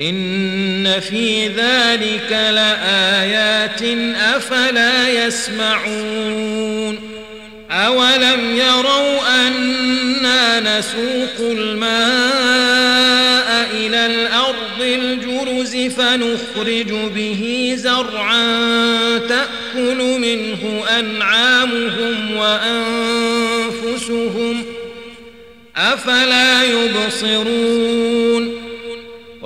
إن في ذلك لآيات أفلا يسمعون أولم يروا أنا نسوق الماء إلى الأرض الجرز فنخرج به زرعا تأكل منه أنعامهم وأنفسهم أفلا يبصرون